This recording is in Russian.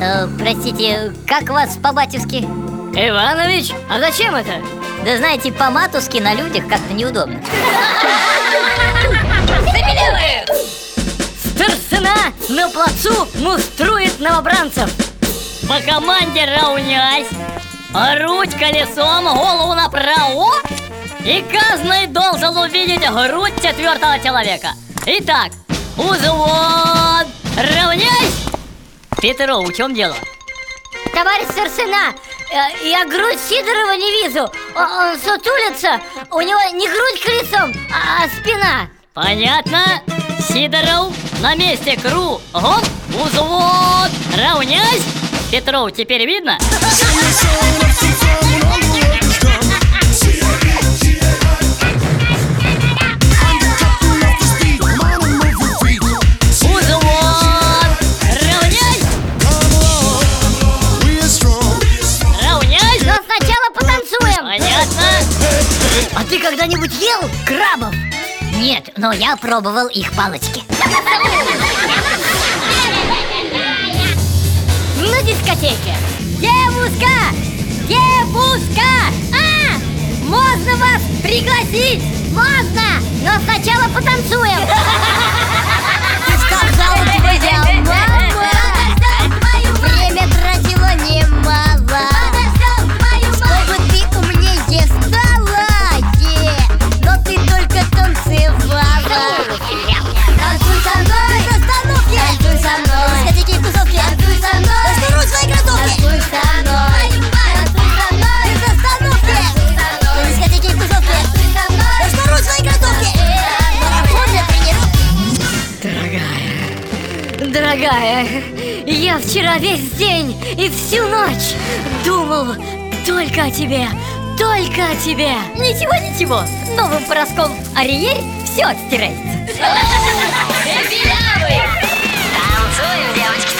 Кстати, как вас по-батюшки? Иванович, а зачем это? Да знаете, по-матушки на людях как-то неудобно. Старшина на плацу муструет новобранцев. По команде равнясь Грудь колесом, голову направо И каждый должен увидеть грудь четвертого человека. Итак, Равняйсь Петров, в чем дело? Товарищ старшина, э, я грудь Сидорова не вижу Он сутулится, у него не грудь колесом, а, а спина Понятно? Сидоров на месте кругом Узвод Равняйсь Петров, теперь видно? Ты когда-нибудь ел крабов? Нет, но я пробовал их палочки На дискотеке Девушка! Девушка! А, можно вас пригласить? Можно, но сначала потанцуем Ты сказал, дорогая, я вчера весь день и всю ночь думал только о тебе, только о тебе. Ничего, ничего, новым пороском Ариель все отстирается. Танцуем, девочки,